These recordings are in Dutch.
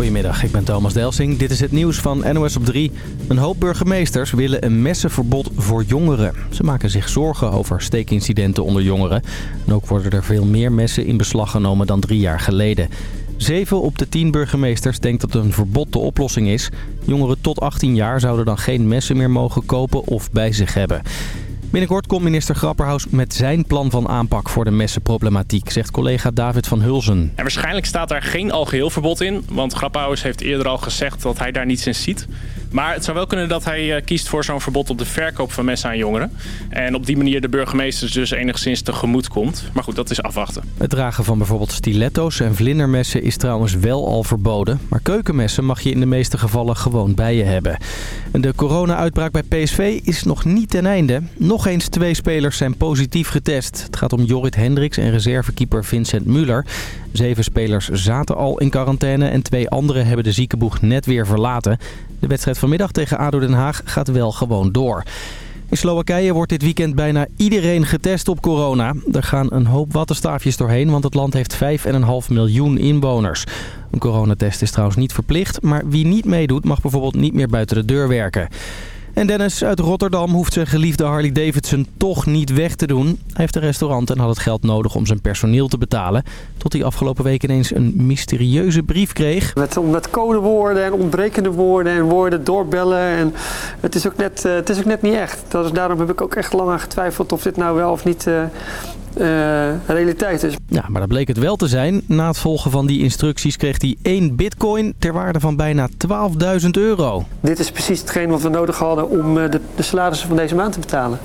Goedemiddag, ik ben Thomas Delsing. Dit is het nieuws van NOS op 3. Een hoop burgemeesters willen een messenverbod voor jongeren. Ze maken zich zorgen over steekincidenten onder jongeren. En ook worden er veel meer messen in beslag genomen dan drie jaar geleden. Zeven op de tien burgemeesters denkt dat een verbod de oplossing is. Jongeren tot 18 jaar zouden dan geen messen meer mogen kopen of bij zich hebben. Binnenkort komt minister Grapperhaus met zijn plan van aanpak voor de messenproblematiek, zegt collega David van Hulzen. En waarschijnlijk staat daar geen algeheel verbod in, want Grapperhaus heeft eerder al gezegd dat hij daar niets in ziet. Maar het zou wel kunnen dat hij eh, kiest voor zo'n verbod op de verkoop van messen aan jongeren. En op die manier de burgemeesters dus enigszins tegemoet komt. Maar goed, dat is afwachten. Het dragen van bijvoorbeeld stiletto's en vlindermessen is trouwens wel al verboden. Maar keukenmessen mag je in de meeste gevallen gewoon bij je hebben. En de corona-uitbraak bij PSV is nog niet ten einde. Nog eens twee spelers zijn positief getest. Het gaat om Jorrit Hendricks en reservekeeper Vincent Muller. Zeven spelers zaten al in quarantaine en twee anderen hebben de ziekenboeg net weer verlaten. De wedstrijd vanmiddag tegen ADO Den Haag gaat wel gewoon door. In Slowakije wordt dit weekend bijna iedereen getest op corona. Er gaan een hoop wattenstaafjes doorheen, want het land heeft 5,5 miljoen inwoners. Een coronatest is trouwens niet verplicht, maar wie niet meedoet mag bijvoorbeeld niet meer buiten de deur werken. En Dennis uit Rotterdam hoeft zijn geliefde Harley Davidson toch niet weg te doen. Hij heeft een restaurant en had het geld nodig om zijn personeel te betalen. Tot hij afgelopen week ineens een mysterieuze brief kreeg. Met, met codewoorden en ontbrekende woorden en woorden doorbellen. En het, is ook net, uh, het is ook net niet echt. Daarom heb ik ook echt lang aan getwijfeld of dit nou wel of niet... Uh, uh, realiteit is. Ja, maar dat bleek het wel te zijn. Na het volgen van die instructies kreeg hij één bitcoin ter waarde van bijna 12.000 euro. Dit is precies hetgeen wat we nodig hadden om de, de salarissen van deze maand te betalen.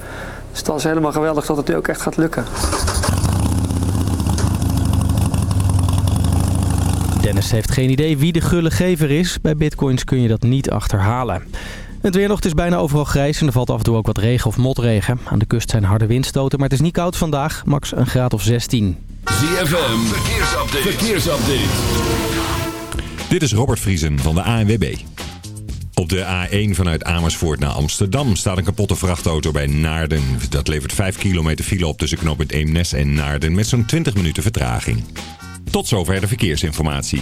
Dus dat is helemaal geweldig dat het nu ook echt gaat lukken. Dennis heeft geen idee wie de gulle gever is. Bij bitcoins kun je dat niet achterhalen. Het weer nog, het is bijna overal grijs en er valt af en toe ook wat regen of motregen. Aan de kust zijn harde windstoten, maar het is niet koud vandaag. Max een graad of 16. ZFM, verkeersupdate. verkeersupdate. Dit is Robert Vriesen van de ANWB. Op de A1 vanuit Amersfoort naar Amsterdam staat een kapotte vrachtauto bij Naarden. Dat levert 5 kilometer file op tussen knooppunt Eemnes en Naarden met zo'n 20 minuten vertraging. Tot zover de verkeersinformatie.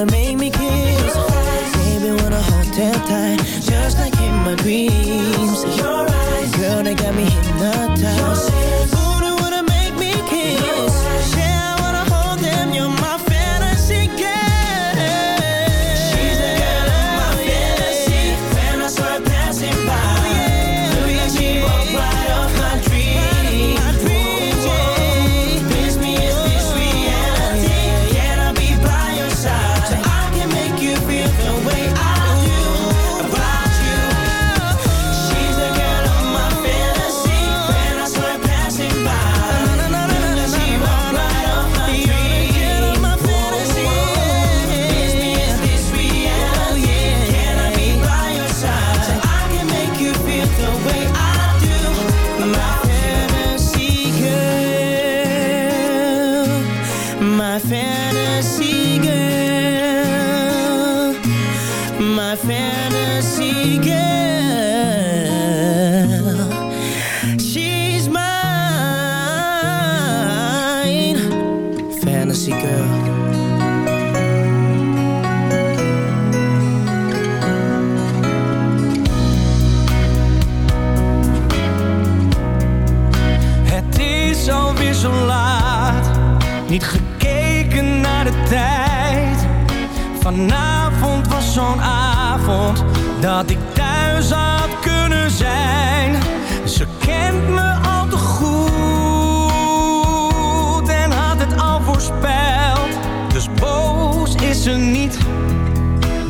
gonna make me kiss. Baby, wanna hold tight Just like in my dreams. Your eyes. Girl, they got me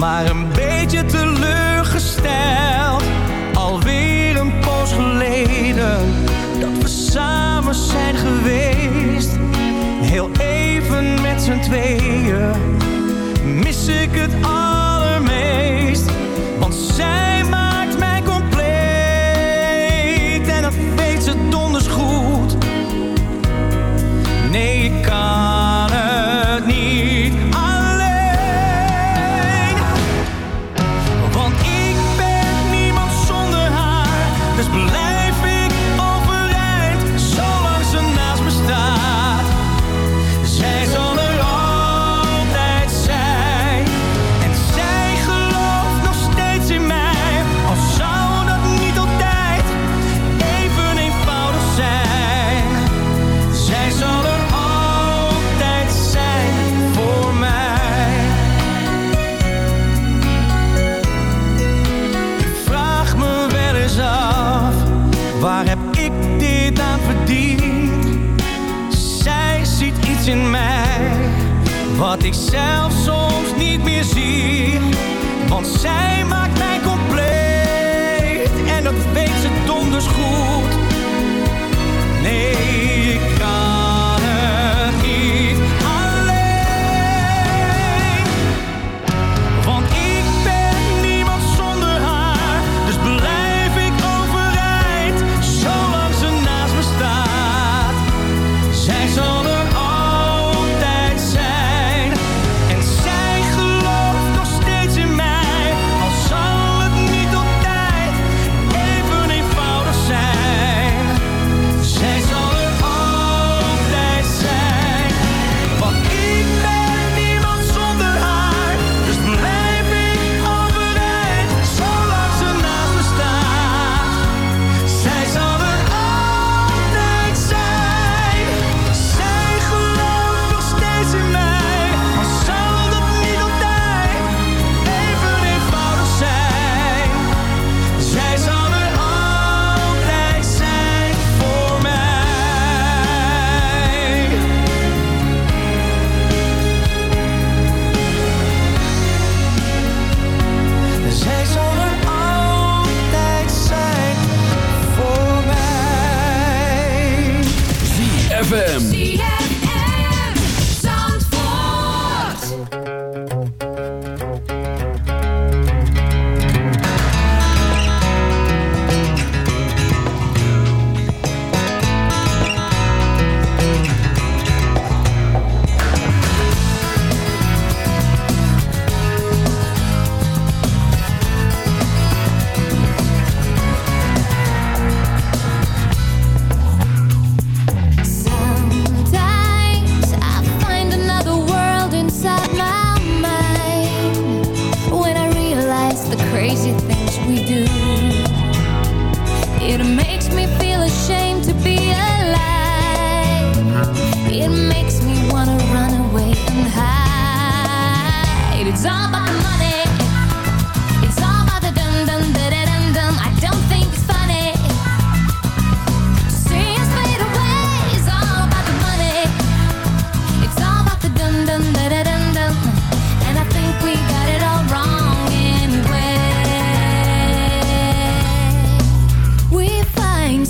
maar een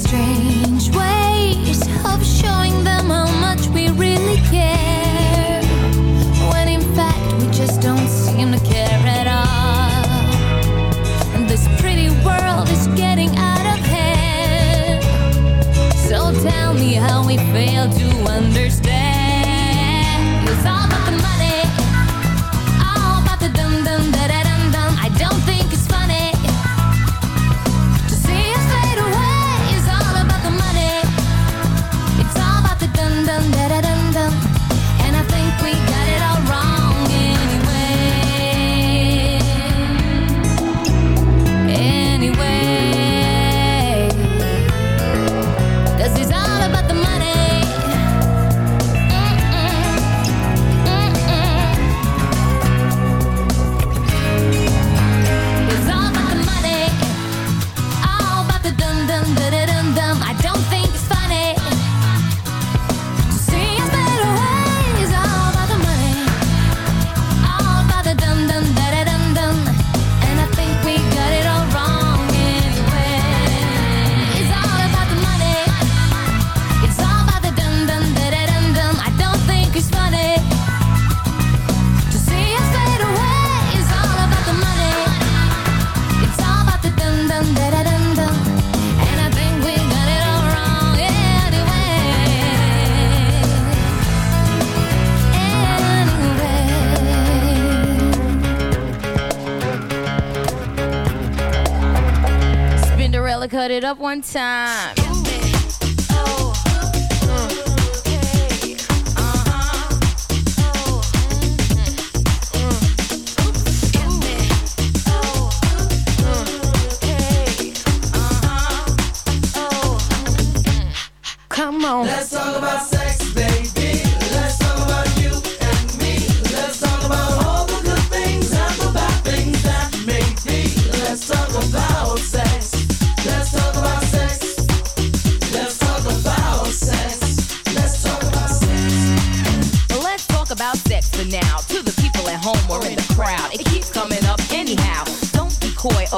strange ways of showing them how much we really care. When in fact we just don't seem to care at all. And this pretty world is getting out of hand. So tell me how we fail to understand. It up one time.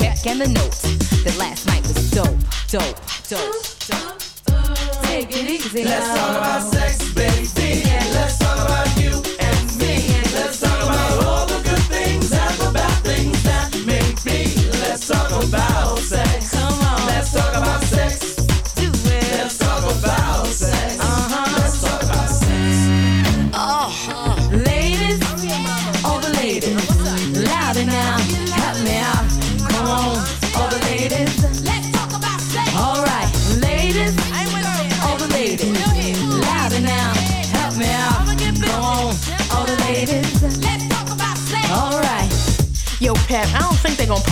Check and the note. That last night was dope, dope, dope, dope. Take it easy. Let's talk about sex,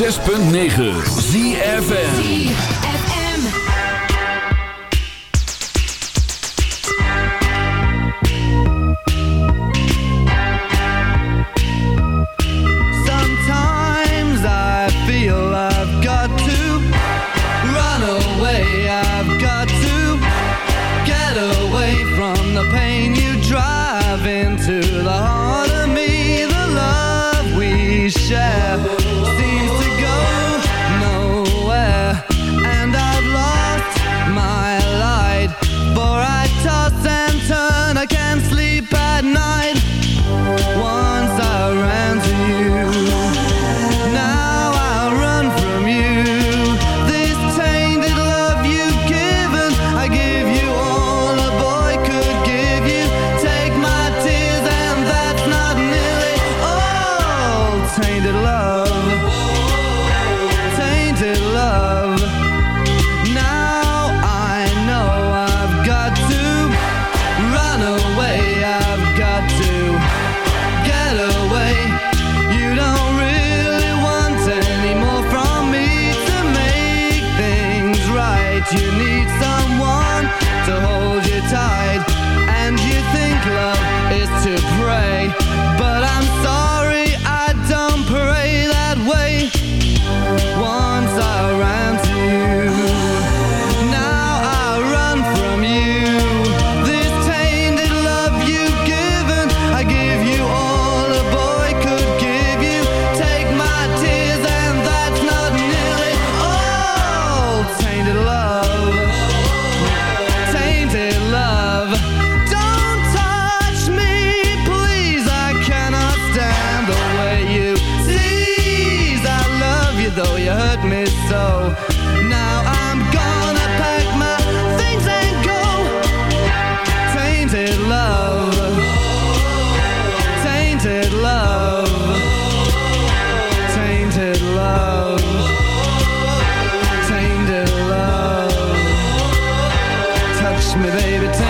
106.9 ZFN me, baby.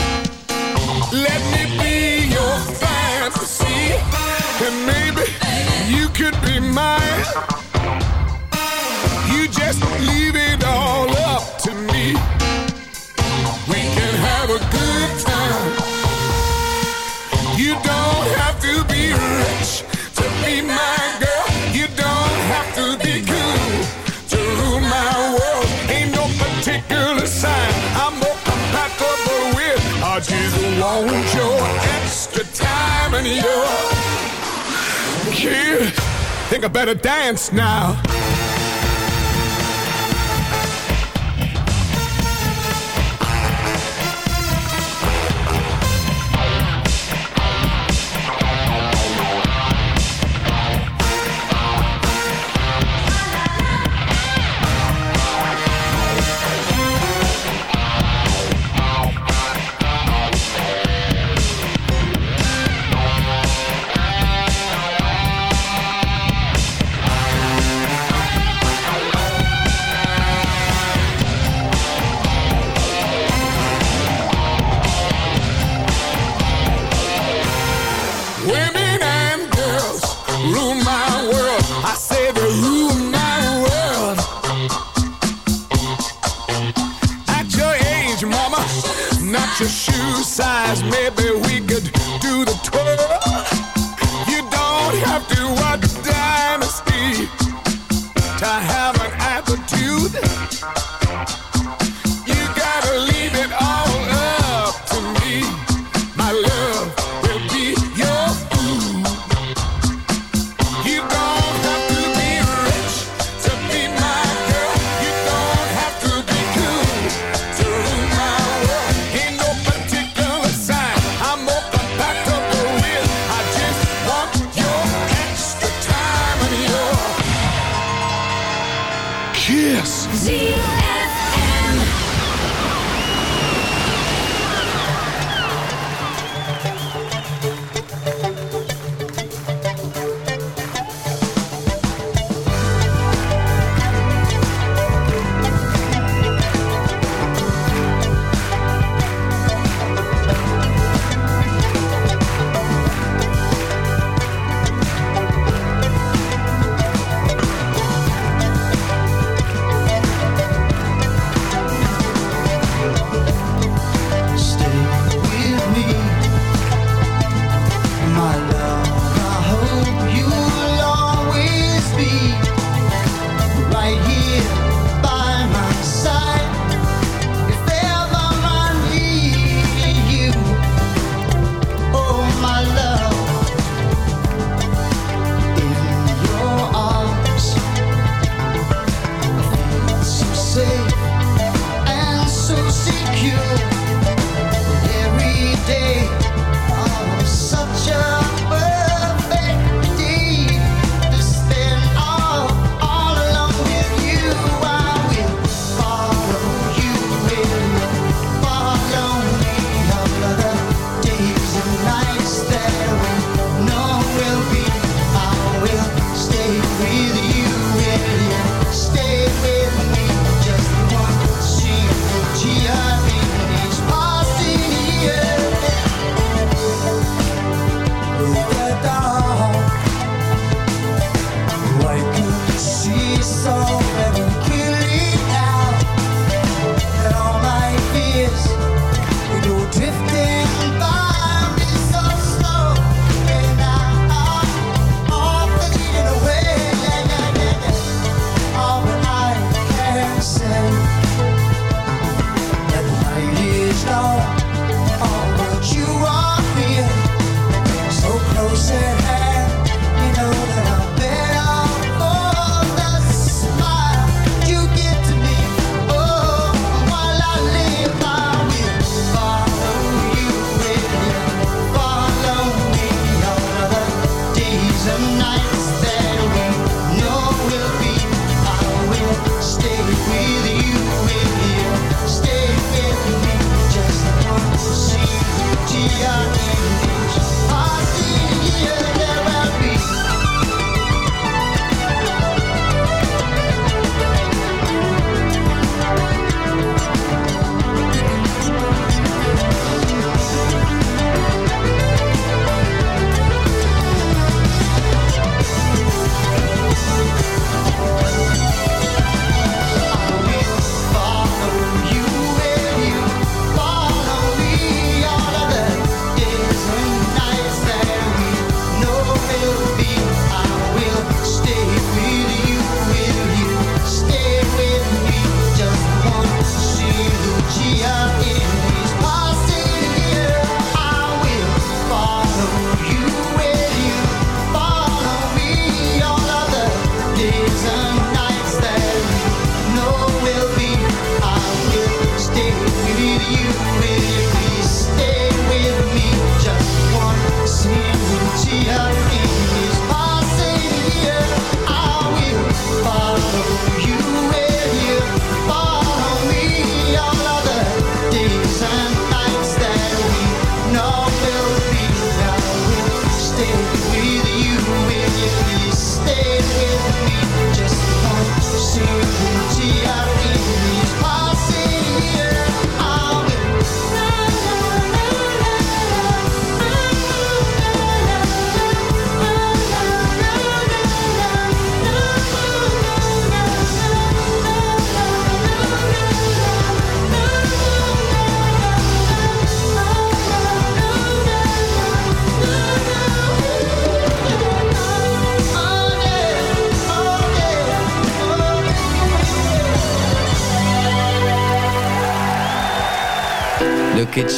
Let me be your fantasy, and maybe you could be mine. You just leave it all up to me. Kid. Think I better dance now. Your shoe size. Maybe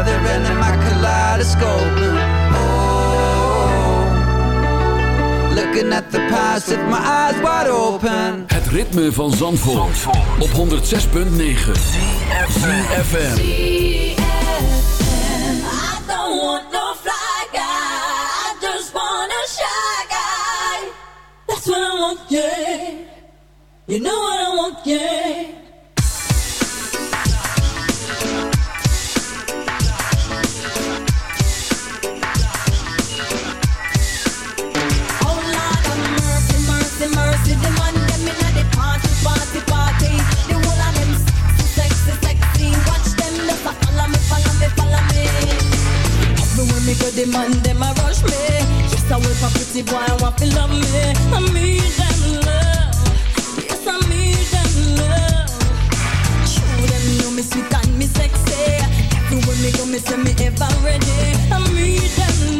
Other end of my kaleidoscope. Oh, looking at the past with my eyes wide open. Het ritme van Zandvoort, op 106.9 FM. I don't want no fly guy. I just want a shy guy. That's what I want, yeah. You know what I want, yeah. Go, the man them a rush me. Yes, I wait for pretty boy, I want to love me. I need them love. Yes, I need them love. Show them know me sweet and me sexy. Everywhere me go, me say me ever ready. I need them love.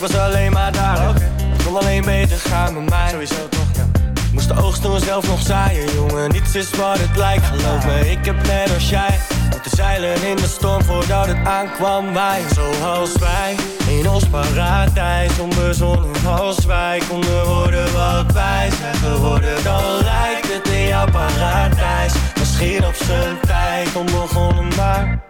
Ik was alleen maar daar. Het kon alleen beter gaan met mij. Sowieso toch, ja. Moest de oogst door zelf nog zaaien, jongen. Niets is wat het lijkt, geloof me. Ik heb net als jij moeten zeilen in de storm voordat het aankwam. Wij, zoals wij, in ons paradijs. Onbezonnen als wij konden worden wat wij zijn geworden. Dan lijkt het in jouw paradijs. Misschien op zijn tijd onbegonnen, maar...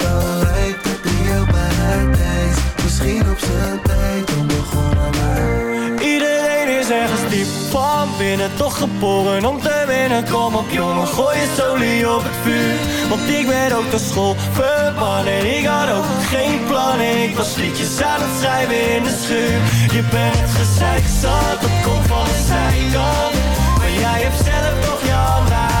Binnen, toch geboren om te winnen. Kom op jongen, gooi je solie op het vuur. Want ik ben ook naar school verbannen. Ik had ook geen plannen, ik was liedjes aan het schrijven in de schuur. Je bent gezeik zat, dat komt van de zijkant. Maar jij hebt zelf toch je handen